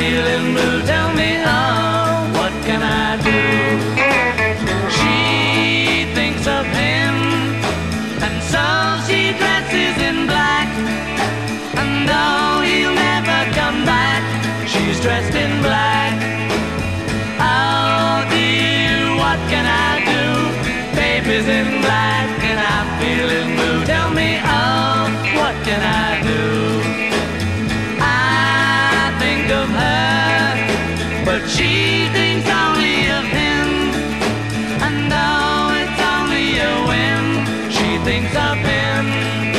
feeling blue. Tell me, oh, what can I do? She thinks of him, and so she dresses in black. And though he'll never come back, she's dressed in black. Oh dear, what can I do? Baby's in black and I'm feeling blue. Tell me, oh, what can I do? thinks I've been